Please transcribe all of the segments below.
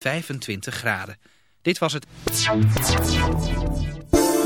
25 graden. Dit was het.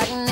Six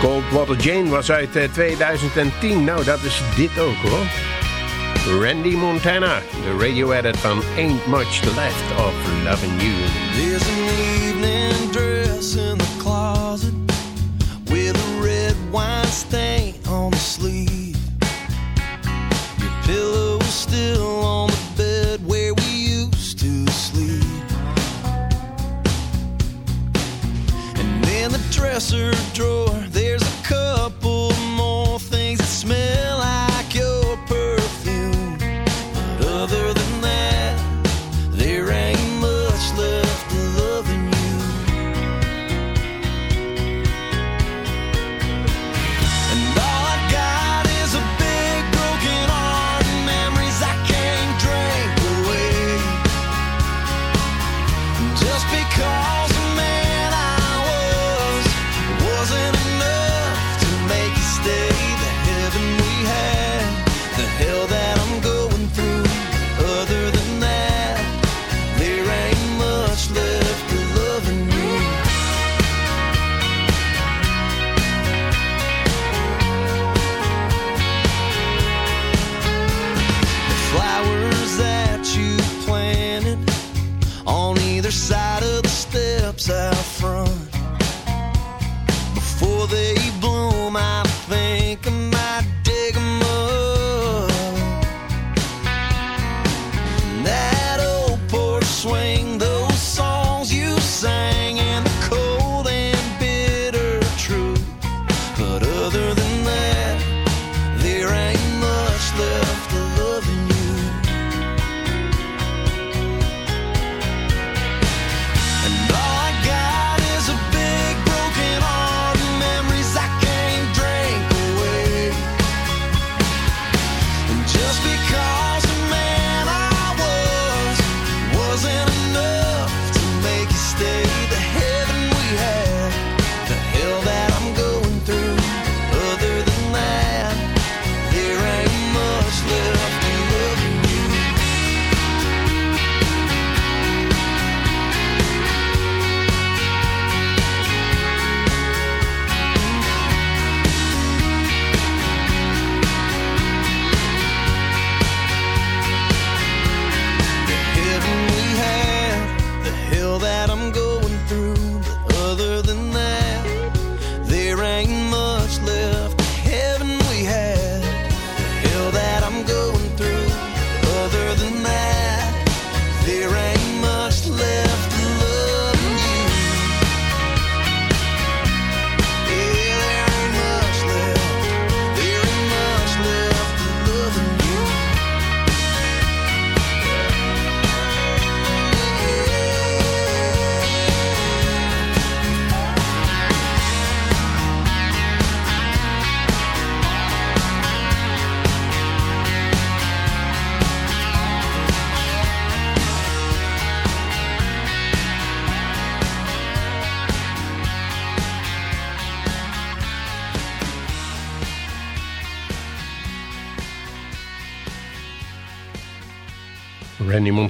Coldwater Jane was uit eh, 2010. Nou, dat is dit ook hoor. Randy Montana, de radio edit van Ain't Much Left of Loving You. There's an evening dress in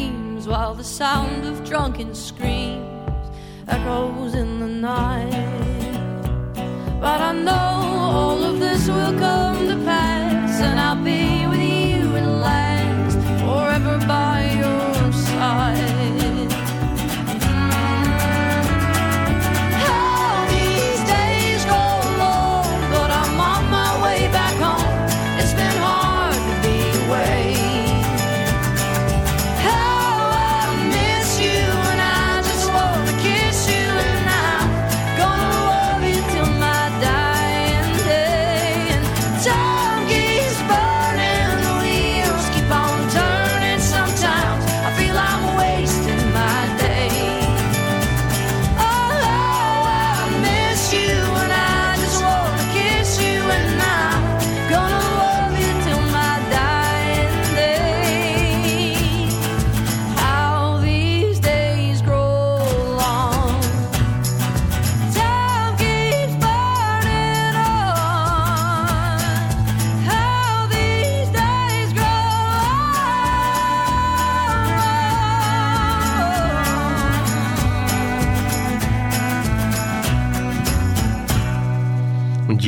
Dreams, while the sound of drunken screams echoes in the night. But I know all of this will come to pass, and I'll be with you at last, forever by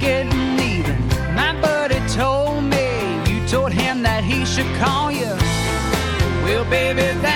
Getting even. My buddy told me you told him that he should call you. Well, baby, that's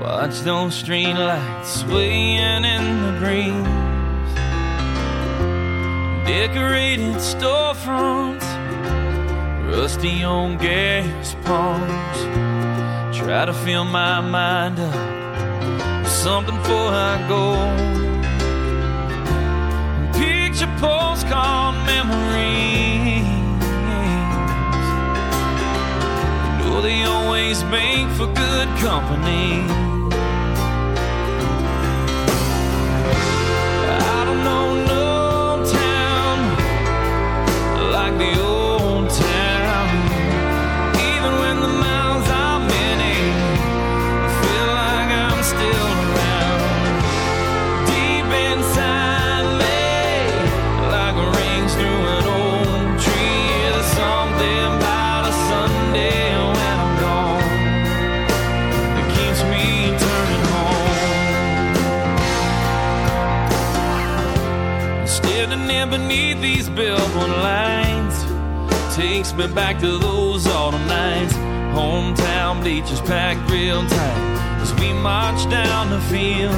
Watch those street lights swaying in the breeze. Decorated storefronts, rusty old gas pumps. Try to fill my mind up with something before I go. Picture postcard memories. They always make for good company. Beneath these lines takes me back to those autumn nights. Hometown bleachers packed real tight as we march down the field.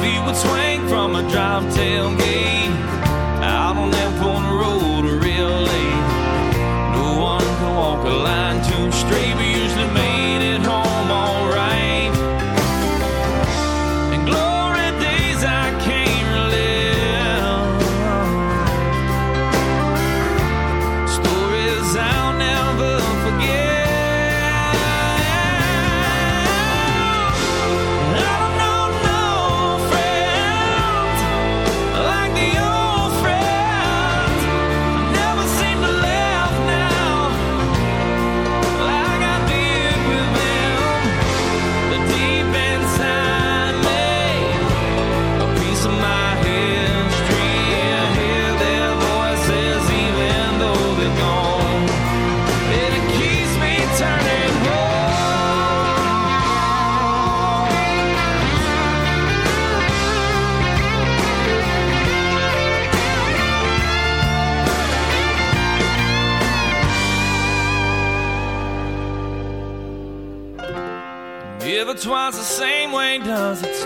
Feet would swing from a drop tailgate out on that corner road real late. No one could walk a line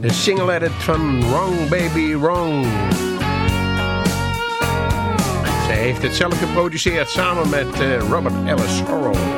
De single edit van Wrong Baby Wrong. Zij heeft het zelf geproduceerd samen met eh, Robert Ellis Horrell.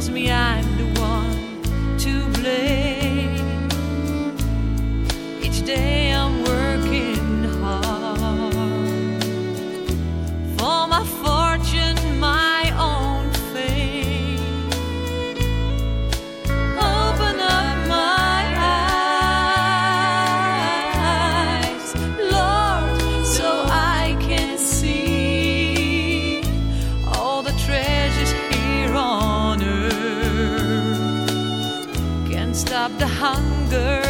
tells me I'm hunger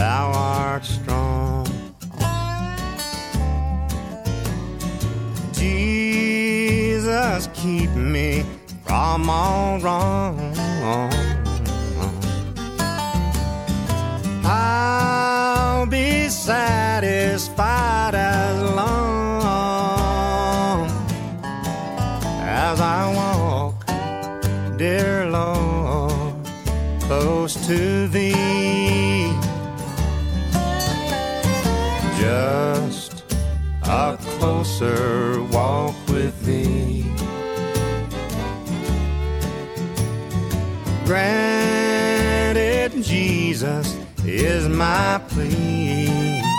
thou art strong. Jesus, keep me from all wrong. I'll be satisfied as long as I walk, dear Lord, close to Thee. Closer walk with Thee. Granted, Jesus is my plea.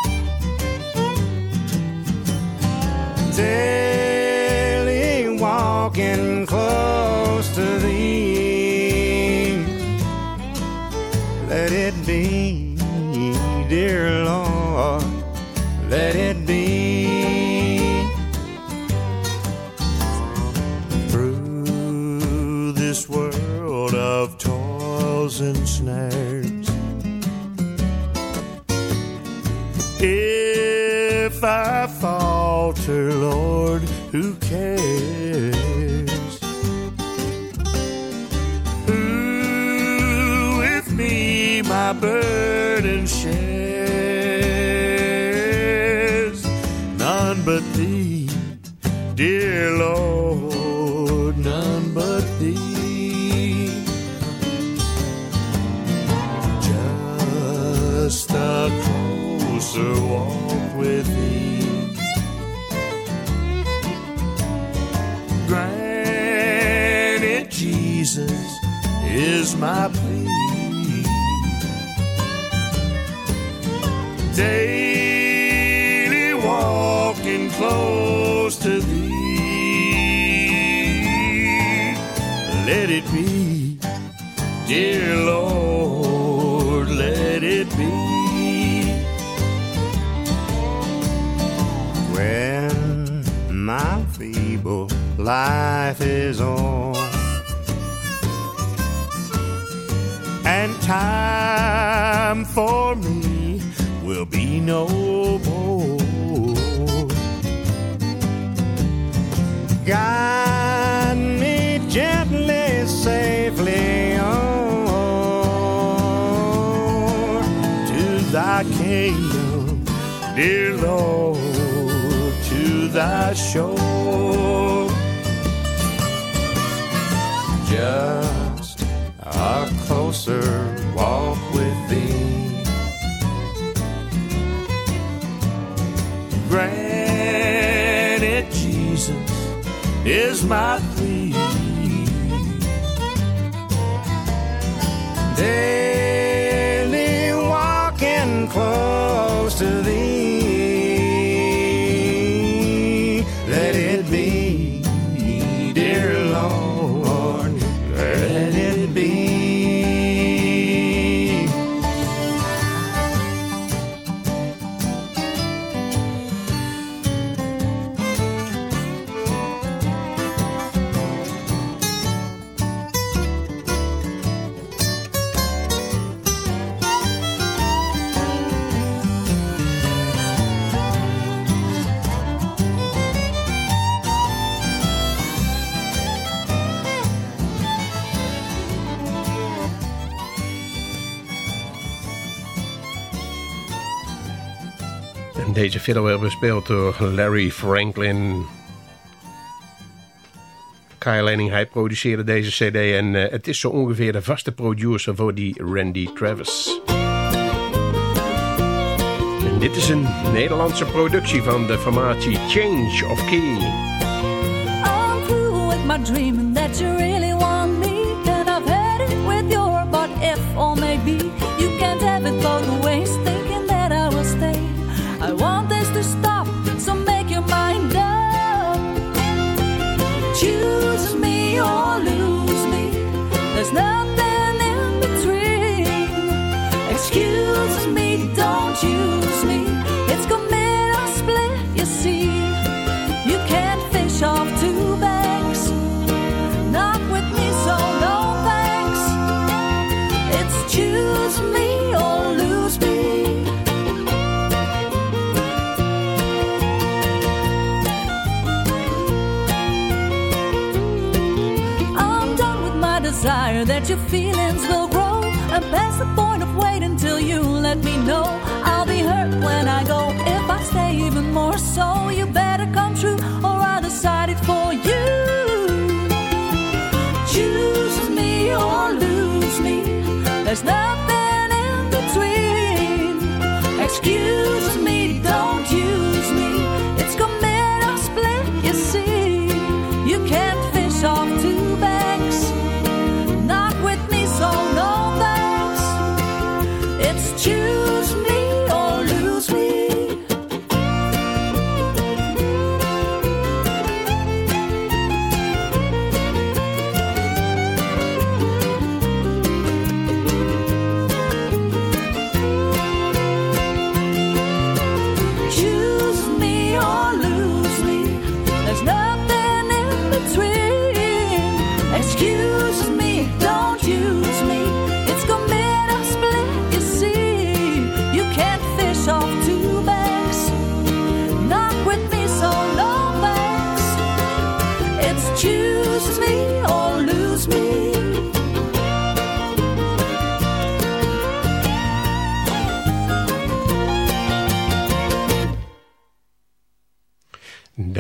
Life is on and time for me will be no more. Guide me gently, safely on to thy kingdom, dear Lord, to thy shore. Closer walk with thee. Granted, Jesus is my plea. Daily deze fiddle werd bespeeld door Larry Franklin. Kyle Lanning, hij produceerde deze cd en eh, het is zo ongeveer de vaste producer voor die Randy Travis. En dit is een Nederlandse productie van de formatie Change of Key. I'm through with my dreaming that you really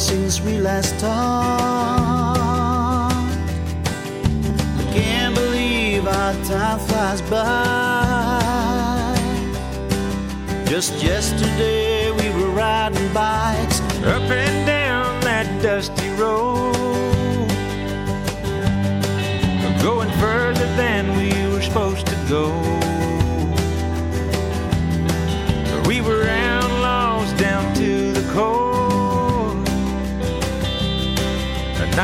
since we last talked. I can't believe our time flies by. Just yesterday we were riding bikes up in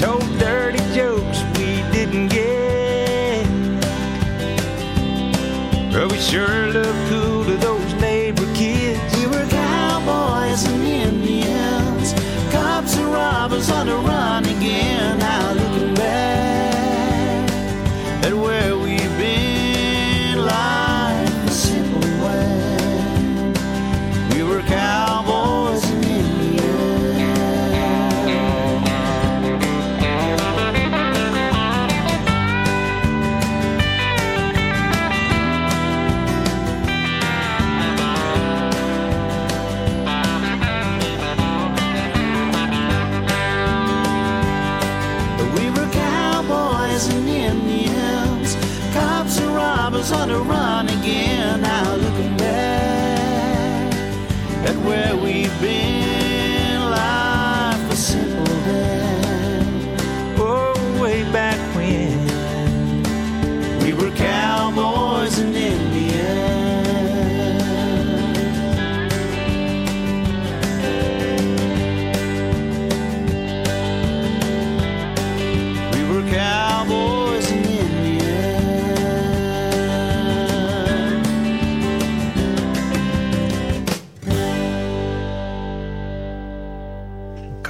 told dirty jokes we didn't get. But we sure robbers on the run again. Now looking back at where we've been,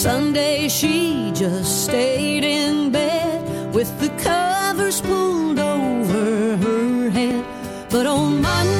Sunday she just stayed in bed with the covers pulled over her head. But on Monday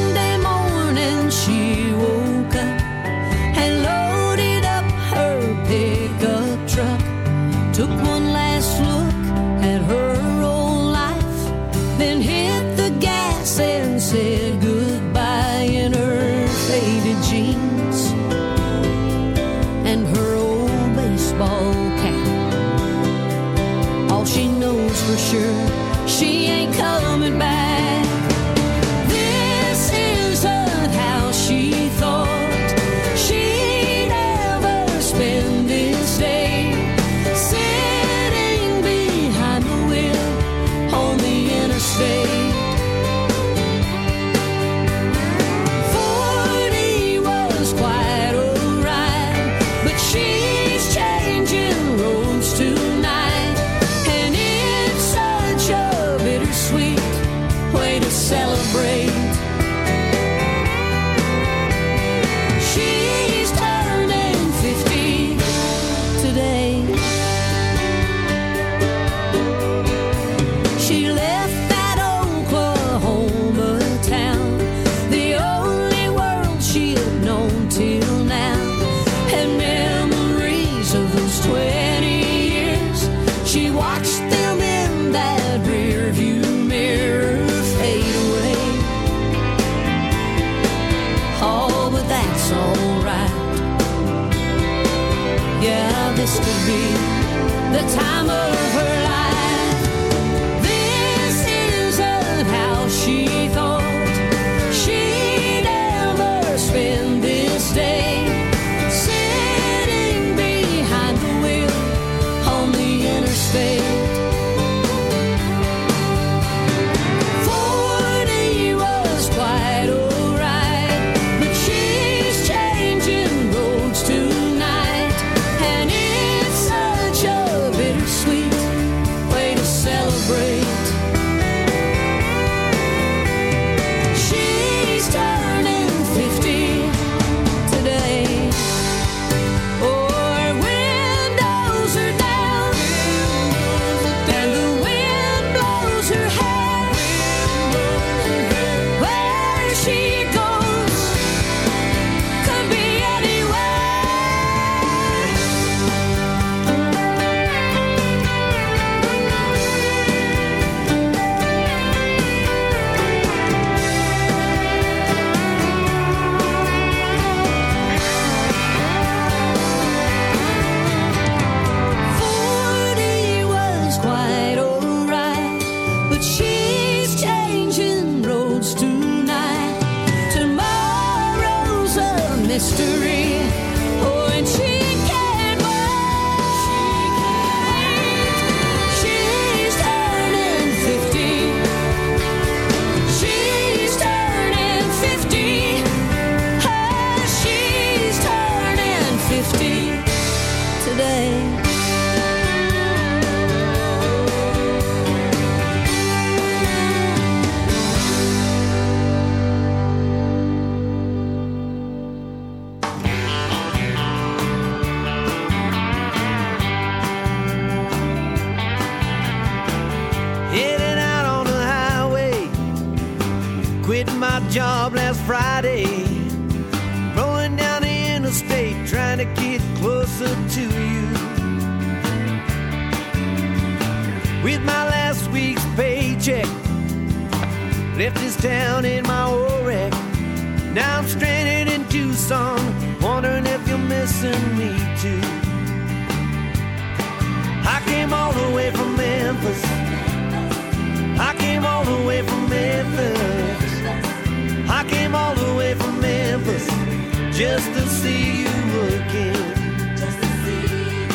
just to see you again. Just to see you.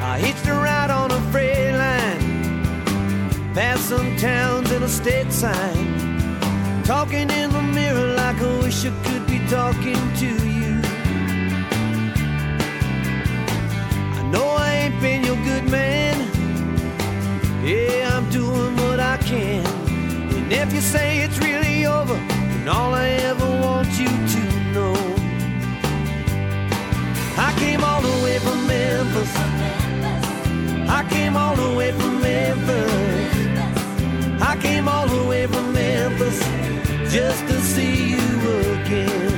I hitched a ride on a freight line, past some towns and a state sign. Talking in the mirror like I wish I could be talking to you. I know I ain't been your good man. Yeah, I'm doing what I can. And if you say it's really over, then all I ever want you to know. I came all the way from Memphis. I came all the way from Memphis. I came all the way from Memphis just to see you again.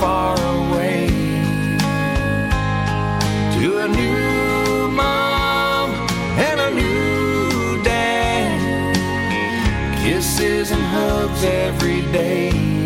far away to a new mom and a new dad. Kisses and hugs every day.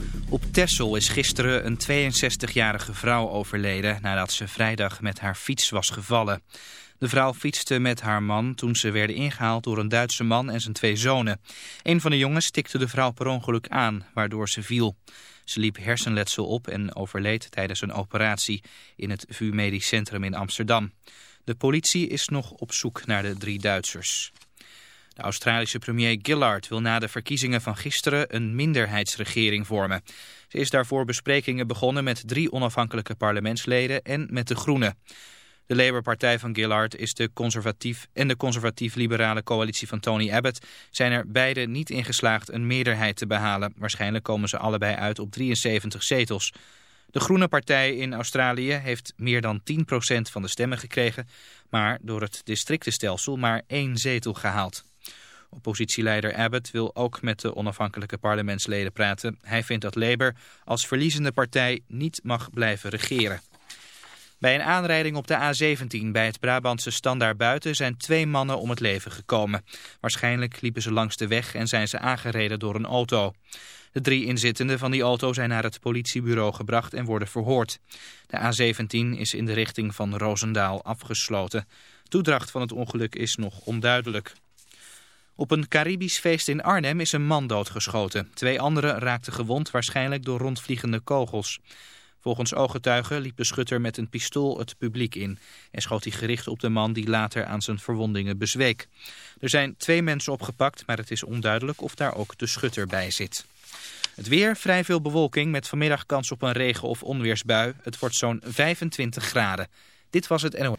Op Texel is gisteren een 62-jarige vrouw overleden nadat ze vrijdag met haar fiets was gevallen. De vrouw fietste met haar man toen ze werden ingehaald door een Duitse man en zijn twee zonen. Een van de jongens tikte de vrouw per ongeluk aan, waardoor ze viel. Ze liep hersenletsel op en overleed tijdens een operatie in het VU Medisch Centrum in Amsterdam. De politie is nog op zoek naar de drie Duitsers. De Australische premier Gillard wil na de verkiezingen van gisteren een minderheidsregering vormen. Ze is daarvoor besprekingen begonnen met drie onafhankelijke parlementsleden en met de Groenen. De Labour-partij van Gillard is de conservatief en de conservatief-liberale coalitie van Tony Abbott zijn er beide niet in geslaagd een meerderheid te behalen. Waarschijnlijk komen ze allebei uit op 73 zetels. De Groene Partij in Australië heeft meer dan 10% van de stemmen gekregen, maar door het districtenstelsel maar één zetel gehaald. Oppositieleider Abbott wil ook met de onafhankelijke parlementsleden praten. Hij vindt dat Labour als verliezende partij niet mag blijven regeren. Bij een aanrijding op de A17 bij het Brabantse Standaard buiten zijn twee mannen om het leven gekomen. Waarschijnlijk liepen ze langs de weg en zijn ze aangereden door een auto. De drie inzittenden van die auto zijn naar het politiebureau gebracht en worden verhoord. De A17 is in de richting van Roosendaal afgesloten. Toedracht van het ongeluk is nog onduidelijk. Op een Caribisch feest in Arnhem is een man doodgeschoten. Twee anderen raakten gewond, waarschijnlijk door rondvliegende kogels. Volgens ooggetuigen liep de schutter met een pistool het publiek in en schoot hij gericht op de man die later aan zijn verwondingen bezweek. Er zijn twee mensen opgepakt, maar het is onduidelijk of daar ook de schutter bij zit. Het weer, vrij veel bewolking met vanmiddag kans op een regen- of onweersbui. Het wordt zo'n 25 graden. Dit was het NOS.